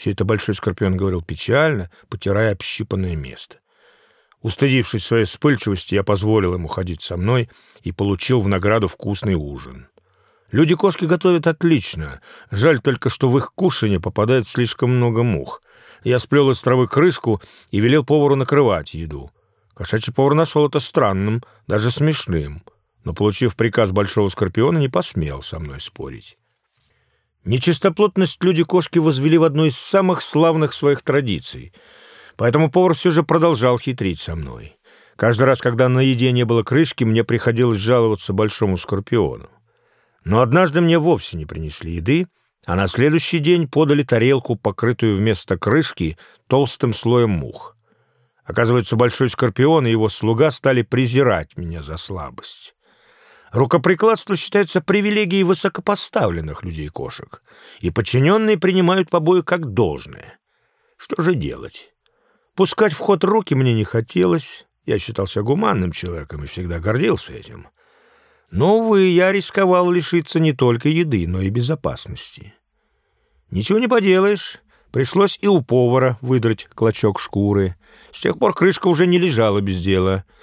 Все это Большой Скорпион говорил печально, потирая общипанное место. Устыдившись своей вспыльчивости, я позволил ему ходить со мной и получил в награду вкусный ужин. Люди-кошки готовят отлично. Жаль только, что в их кушанье попадает слишком много мух. Я сплел из травы крышку и велел повару накрывать еду. Кошачий повар нашел это странным, даже смешным, но, получив приказ Большого Скорпиона, не посмел со мной спорить. Нечистоплотность люди-кошки возвели в одну из самых славных своих традиций, поэтому повар все же продолжал хитрить со мной. Каждый раз, когда на еде не было крышки, мне приходилось жаловаться Большому Скорпиону. Но однажды мне вовсе не принесли еды, а на следующий день подали тарелку, покрытую вместо крышки толстым слоем мух. Оказывается, Большой Скорпион и его слуга стали презирать меня за слабость. Рукоприкладство считается привилегией высокопоставленных людей-кошек, и подчиненные принимают побои как должное. Что же делать? Пускать в ход руки мне не хотелось, я считался гуманным человеком и всегда гордился этим. Но, увы, я рисковал лишиться не только еды, но и безопасности. Ничего не поделаешь, пришлось и у повара выдрать клочок шкуры. С тех пор крышка уже не лежала без дела —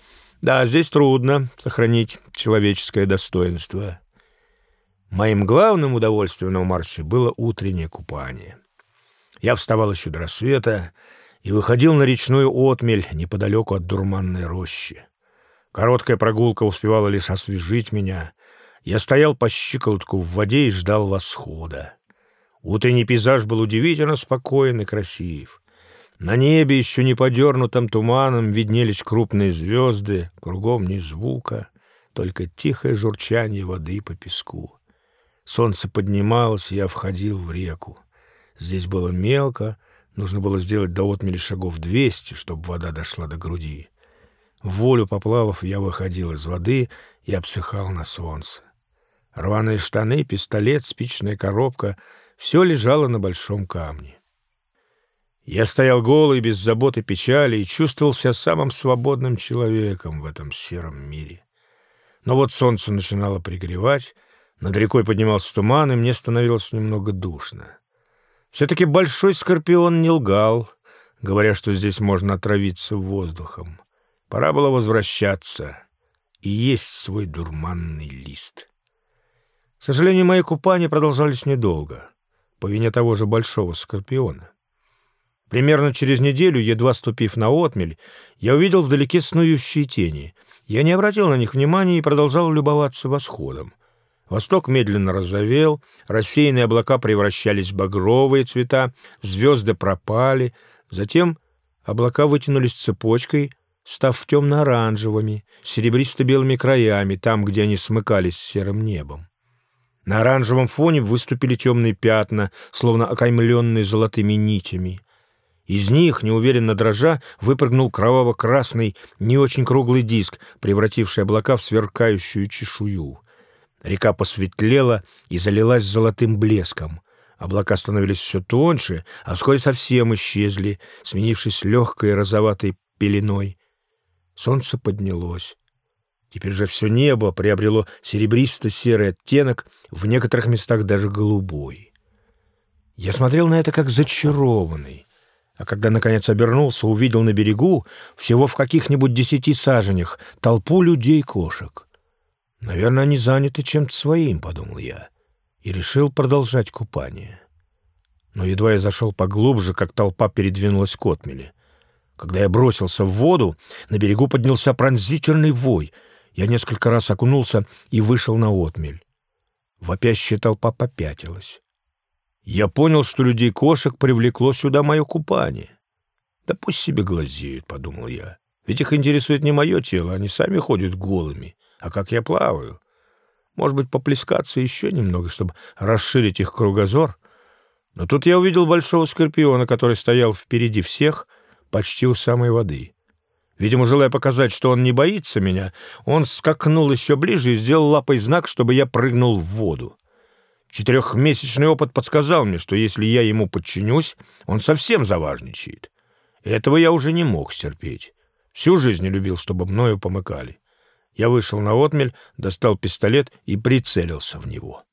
да, здесь трудно сохранить человеческое достоинство. Моим главным удовольствием на Марсе было утреннее купание. Я вставал еще до рассвета и выходил на речную отмель неподалеку от дурманной рощи. Короткая прогулка успевала лишь освежить меня. Я стоял по щиколотку в воде и ждал восхода. Утренний пейзаж был удивительно спокоен и красив. На небе, еще не подернутым туманом, виднелись крупные звезды, кругом ни звука, только тихое журчание воды по песку. Солнце поднималось, и я входил в реку. Здесь было мелко, нужно было сделать до отмели шагов двести, чтобы вода дошла до груди. В волю поплавав, я выходил из воды и обсыхал на солнце. Рваные штаны, пистолет, спичная коробка — все лежало на большом камне. Я стоял голый, без забот и печали, и чувствовал себя самым свободным человеком в этом сером мире. Но вот солнце начинало пригревать, над рекой поднимался туман, и мне становилось немного душно. Все-таки большой скорпион не лгал, говоря, что здесь можно отравиться воздухом. Пора было возвращаться и есть свой дурманный лист. К сожалению, мои купания продолжались недолго, по вине того же большого скорпиона. Примерно через неделю, едва ступив на отмель, я увидел вдалеке снующие тени. Я не обратил на них внимания и продолжал любоваться восходом. Восток медленно розовел, рассеянные облака превращались в багровые цвета, звезды пропали, затем облака вытянулись цепочкой, став темно-оранжевыми, серебристо-белыми краями, там, где они смыкались с серым небом. На оранжевом фоне выступили темные пятна, словно окаймленные золотыми нитями. Из них, неуверенно дрожа, выпрыгнул кроваво-красный, не очень круглый диск, превративший облака в сверкающую чешую. Река посветлела и залилась золотым блеском. Облака становились все тоньше, а вскоре совсем исчезли, сменившись легкой розоватой пеленой. Солнце поднялось. Теперь же все небо приобрело серебристо-серый оттенок, в некоторых местах даже голубой. Я смотрел на это как зачарованный. А когда, наконец, обернулся, увидел на берегу, всего в каких-нибудь десяти саженях, толпу людей-кошек. «Наверное, они заняты чем-то своим», — подумал я, и решил продолжать купание. Но едва я зашел поглубже, как толпа передвинулась к отмели. Когда я бросился в воду, на берегу поднялся пронзительный вой. Я несколько раз окунулся и вышел на отмель. Вопящая толпа попятилась. Я понял, что людей-кошек привлекло сюда мое купание. «Да пусть себе глазеют», — подумал я. «Ведь их интересует не мое тело, они сами ходят голыми, а как я плаваю. Может быть, поплескаться еще немного, чтобы расширить их кругозор?» Но тут я увидел большого скорпиона, который стоял впереди всех, почти у самой воды. Видимо, желая показать, что он не боится меня, он скакнул еще ближе и сделал лапой знак, чтобы я прыгнул в воду. Четырехмесячный опыт подсказал мне, что если я ему подчинюсь, он совсем заважничает. Этого я уже не мог стерпеть. Всю жизнь любил, чтобы мною помыкали. Я вышел на отмель, достал пистолет и прицелился в него.